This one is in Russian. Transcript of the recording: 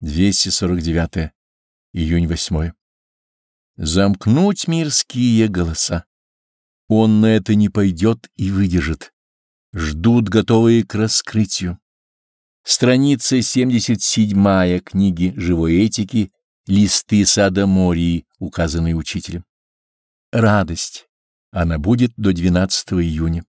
249. Июнь 8. Замкнуть мирские голоса. Он на это не пойдет и выдержит. Ждут, готовые к раскрытию. Страница 77 книги живой этики «Листы сада Мории», указанные учителем. Радость. Она будет до 12 июня.